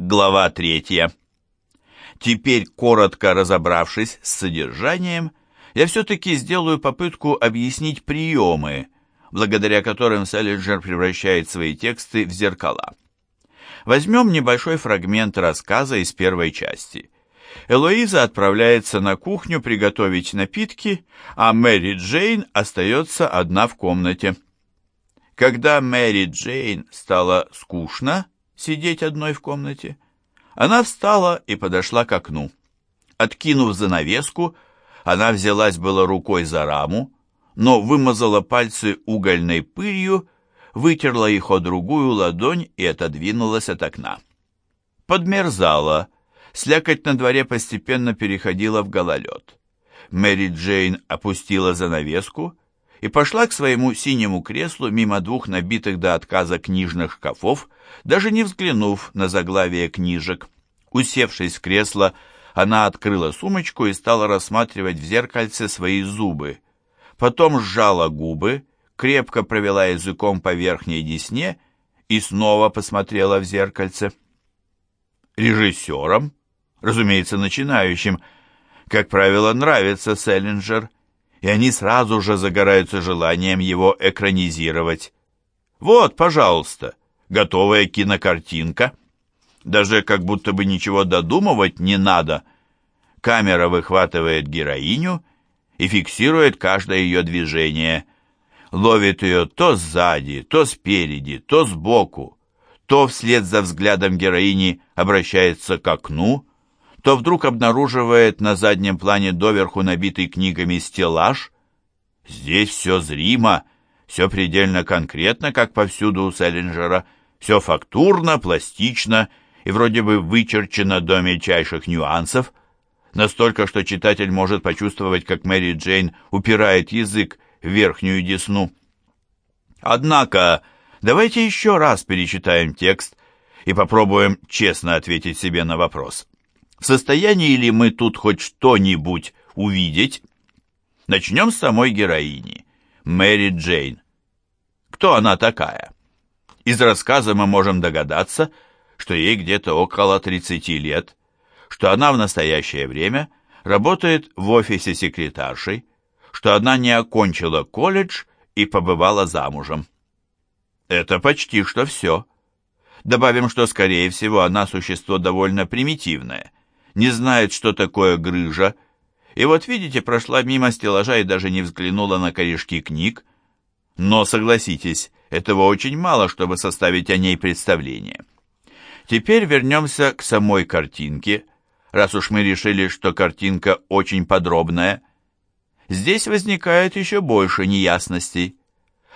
Глава третья. Теперь, коротко разобравшись с содержанием, я все-таки сделаю попытку объяснить приемы, благодаря которым Селлинджер превращает свои тексты в зеркала. Возьмем небольшой фрагмент рассказа из первой части. Элоиза отправляется на кухню приготовить напитки, а Мэри Джейн остается одна в комнате. Когда Мэри Джейн стало скучно сидеть одной в комнате, она встала и подошла к окну. Откинув занавеску, она взялась было рукой за раму, но вымазала пальцы угольной пылью, вытерла их о другую ладонь и отодвинулась от окна. Подмерзала, слякоть на дворе постепенно переходила в гололед. Мэри Джейн опустила занавеску и пошла к своему синему креслу мимо двух набитых до отказа книжных шкафов, даже не взглянув на заглавие книжек. Усевшись в кресло, она открыла сумочку и стала рассматривать в зеркальце свои зубы потом сжала губы, крепко провела языком по верхней десне и снова посмотрела в зеркальце. Режиссерам, разумеется, начинающим, как правило, нравится Селлинджер, и они сразу же загораются желанием его экранизировать. Вот, пожалуйста, готовая кинокартинка. Даже как будто бы ничего додумывать не надо. Камера выхватывает героиню и фиксирует каждое ее движение. Ловит ее то сзади, то спереди, то сбоку, то вслед за взглядом героини обращается к окну, то вдруг обнаруживает на заднем плане доверху набитый книгами стеллаж. Здесь все зримо, все предельно конкретно, как повсюду у Селлинджера, все фактурно, пластично и вроде бы вычерчено до мельчайших нюансов – настолько, что читатель может почувствовать, как Мэри Джейн упирает язык в верхнюю десну. Однако, давайте еще раз перечитаем текст и попробуем честно ответить себе на вопрос. В состоянии ли мы тут хоть что-нибудь увидеть? Начнем с самой героини, Мэри Джейн. Кто она такая? Из рассказа мы можем догадаться, что ей где-то около 30 лет, что она в настоящее время работает в офисе секретаршей, что она не окончила колледж и побывала замужем. Это почти что все. Добавим, что, скорее всего, она существо довольно примитивное, не знает, что такое грыжа, и вот, видите, прошла мимо стеллажа и даже не взглянула на корешки книг, но, согласитесь, этого очень мало, чтобы составить о ней представление. Теперь вернемся к самой картинке – раз уж мы решили, что картинка очень подробная. Здесь возникает еще больше неясностей.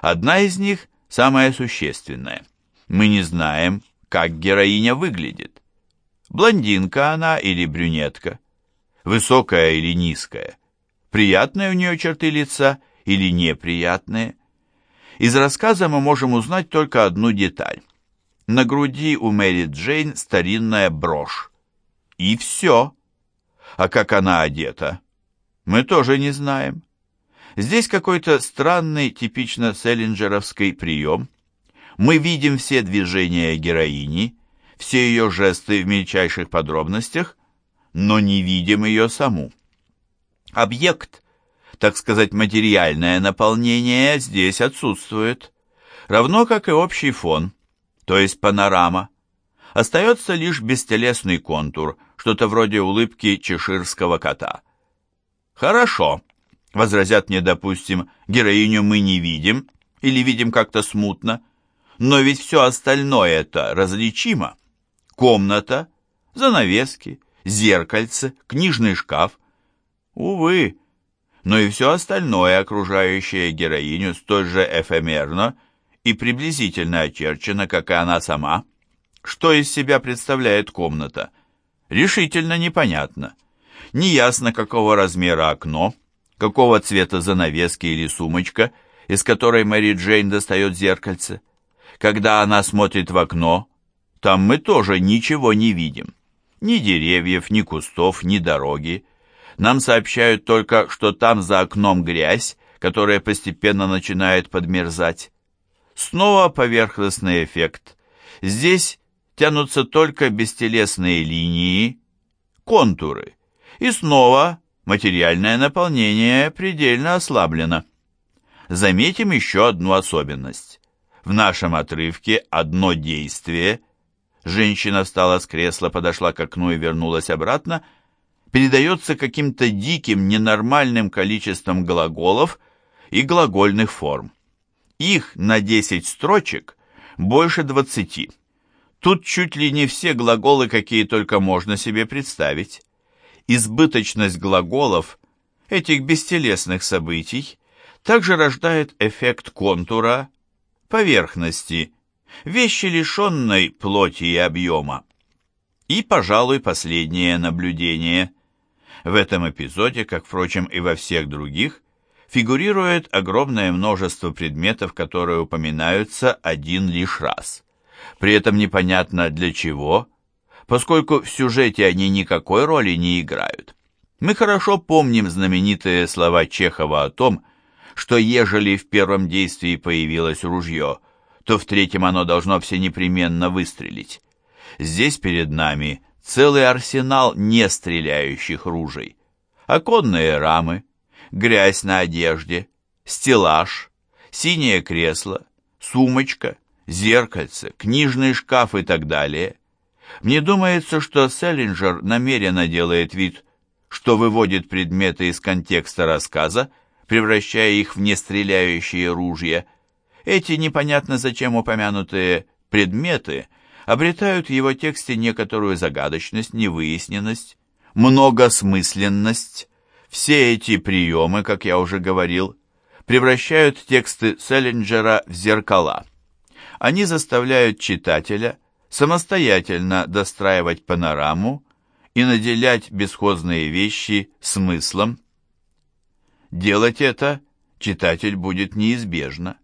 Одна из них самая существенная. Мы не знаем, как героиня выглядит. Блондинка она или брюнетка? Высокая или низкая? Приятные у нее черты лица или неприятные? Из рассказа мы можем узнать только одну деталь. На груди у Мэри Джейн старинная брошь. И все. А как она одета, мы тоже не знаем. Здесь какой-то странный, типично селлинджеровский прием. Мы видим все движения героини, все ее жесты в мельчайших подробностях, но не видим ее саму. Объект, так сказать, материальное наполнение здесь отсутствует, равно как и общий фон, то есть панорама. Остается лишь бестелесный контур, что-то вроде улыбки чеширского кота. «Хорошо», — возразят мне, допустим, героиню мы не видим или видим как-то смутно, но ведь все остальное это различимо. Комната, занавески, зеркальце, книжный шкаф. Увы, но и все остальное, окружающее героиню, столь же эфемерно и приблизительно очерчено, как и она сама — что из себя представляет комната? Решительно непонятно. Неясно, какого размера окно, какого цвета занавески или сумочка, из которой Мэри Джейн достает зеркальце. Когда она смотрит в окно, там мы тоже ничего не видим. Ни деревьев, ни кустов, ни дороги. Нам сообщают только, что там за окном грязь, которая постепенно начинает подмерзать. Снова поверхностный эффект. Здесь тянутся только бестелесные линии, контуры, и снова материальное наполнение предельно ослаблено. Заметим еще одну особенность. В нашем отрывке одно действие, женщина встала с кресла, подошла к окну и вернулась обратно, передается каким-то диким, ненормальным количеством глаголов и глагольных форм. Их на 10 строчек больше 20. Тут чуть ли не все глаголы, какие только можно себе представить. Избыточность глаголов, этих бестелесных событий, также рождает эффект контура, поверхности, вещи лишенной плоти и объема. И, пожалуй, последнее наблюдение. В этом эпизоде, как, впрочем, и во всех других, фигурирует огромное множество предметов, которые упоминаются один лишь раз. При этом непонятно для чего, поскольку в сюжете они никакой роли не играют. Мы хорошо помним знаменитые слова Чехова о том, что ежели в первом действии появилось ружье, то в третьем оно должно все непременно выстрелить. Здесь перед нами целый арсенал нестреляющих ружей. Оконные рамы, грязь на одежде, стеллаж, синее кресло, сумочка, зеркальце, книжный шкаф и так далее. Мне думается, что Селлинджер намеренно делает вид, что выводит предметы из контекста рассказа, превращая их в нестреляющие ружья. Эти непонятно зачем упомянутые предметы обретают в его тексте некоторую загадочность, невыясненность, многосмысленность, все эти приемы, как я уже говорил, превращают тексты Селлинджера в зеркала. Они заставляют читателя самостоятельно достраивать панораму и наделять бесхозные вещи смыслом. Делать это читатель будет неизбежно.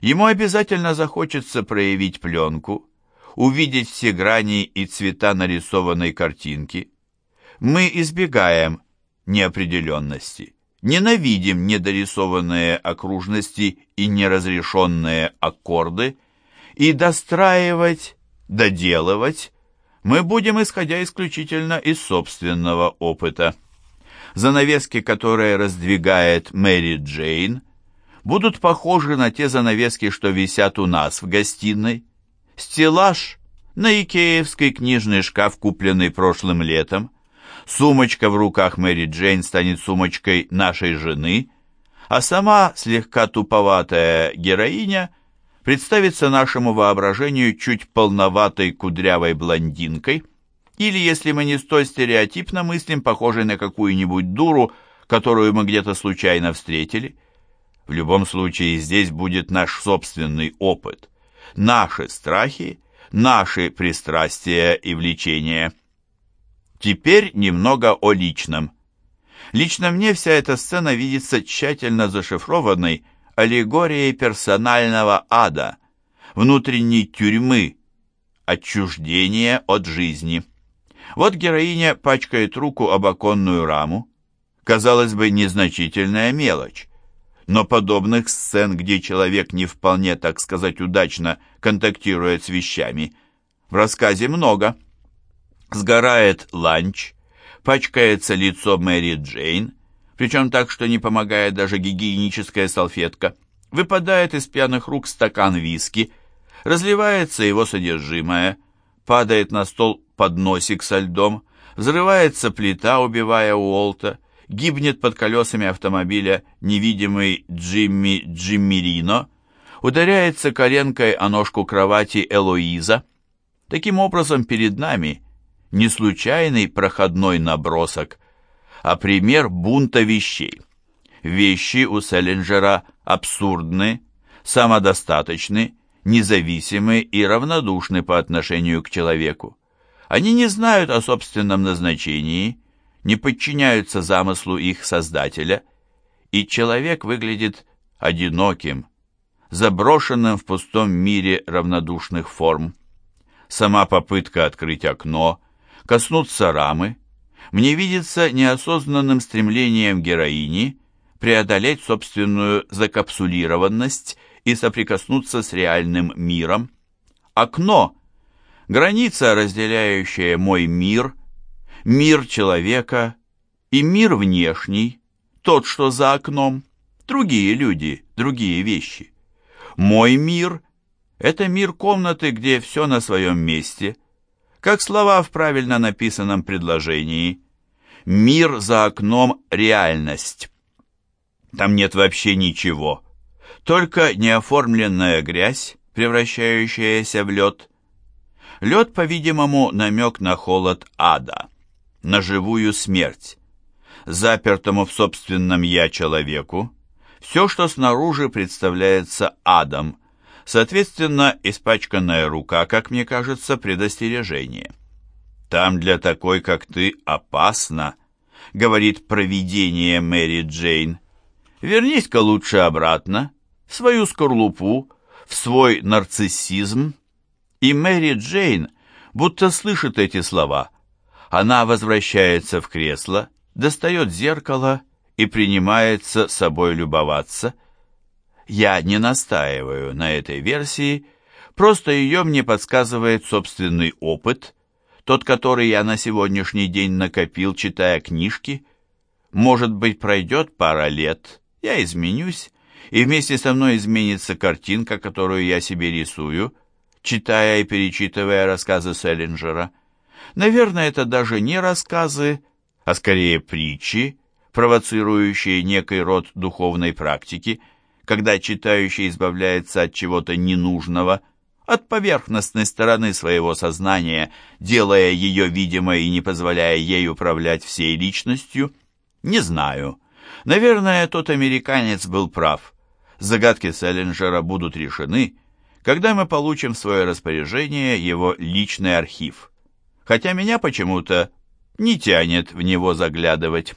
Ему обязательно захочется проявить пленку, увидеть все грани и цвета нарисованной картинки. Мы избегаем неопределенности. Ненавидим недорисованные окружности и неразрешенные аккорды, и достраивать, доделывать мы будем исходя исключительно из собственного опыта. Занавески, которые раздвигает Мэри Джейн, будут похожи на те занавески, что висят у нас в гостиной. Стеллаж на икеевский книжный шкаф, купленный прошлым летом, Сумочка в руках Мэри Джейн станет сумочкой нашей жены, а сама слегка туповатая героиня представится нашему воображению чуть полноватой кудрявой блондинкой, или, если мы не столь стереотипно мыслим, похожей на какую-нибудь дуру, которую мы где-то случайно встретили. В любом случае здесь будет наш собственный опыт, наши страхи, наши пристрастия и влечения – Теперь немного о личном. Лично мне вся эта сцена видится тщательно зашифрованной аллегорией персонального ада, внутренней тюрьмы, отчуждения от жизни. Вот героиня пачкает руку об оконную раму. Казалось бы, незначительная мелочь. Но подобных сцен, где человек не вполне, так сказать, удачно контактирует с вещами, в рассказе много. Сгорает ланч, пачкается лицо Мэри Джейн, причем так, что не помогает даже гигиеническая салфетка. Выпадает из пьяных рук стакан виски, разливается его содержимое, падает на стол подносик со льдом, взрывается плита, убивая Уолта, гибнет под колесами автомобиля невидимый Джимми Джиммирино, ударяется коленкой о ножку кровати Элоиза. Таким образом, перед нами не случайный проходной набросок, а пример бунта вещей. Вещи у Селлинджера абсурдны, самодостаточны, независимы и равнодушны по отношению к человеку. Они не знают о собственном назначении, не подчиняются замыслу их создателя, и человек выглядит одиноким, заброшенным в пустом мире равнодушных форм. Сама попытка открыть окно – коснуться рамы, мне видится неосознанным стремлением героини преодолеть собственную закапсулированность и соприкоснуться с реальным миром. Окно Граница, разделяющая мой мир, мир человека и мир внешний, тот, что за окном, другие люди, другие вещи. Мой мир — это мир комнаты, где все на своем месте, как слова в правильно написанном предложении. Мир за окном — реальность. Там нет вообще ничего, только неоформленная грязь, превращающаяся в лед. Лед, по-видимому, намек на холод ада, на живую смерть. Запертому в собственном «я» человеку, все, что снаружи, представляется адом, соответственно, испачканная рука, как мне кажется, предостережение. «Там для такой, как ты, опасно», — говорит провидение Мэри Джейн. «Вернись-ка лучше обратно, в свою скорлупу, в свой нарциссизм, и Мэри Джейн будто слышит эти слова. Она возвращается в кресло, достает зеркало и принимается собой любоваться. Я не настаиваю на этой версии, просто ее мне подсказывает собственный опыт, тот, который я на сегодняшний день накопил, читая книжки. Может быть, пройдет пара лет, я изменюсь, и вместе со мной изменится картинка, которую я себе рисую, читая и перечитывая рассказы Селлинджера. Наверное, это даже не рассказы, а скорее притчи, провоцирующие некий род духовной практики, когда читающий избавляется от чего-то ненужного, от поверхностной стороны своего сознания, делая ее видимой и не позволяя ей управлять всей личностью? Не знаю. Наверное, тот американец был прав загадки Селлинджера будут решены, когда мы получим в свое распоряжение его личный архив. Хотя меня почему-то не тянет в него заглядывать.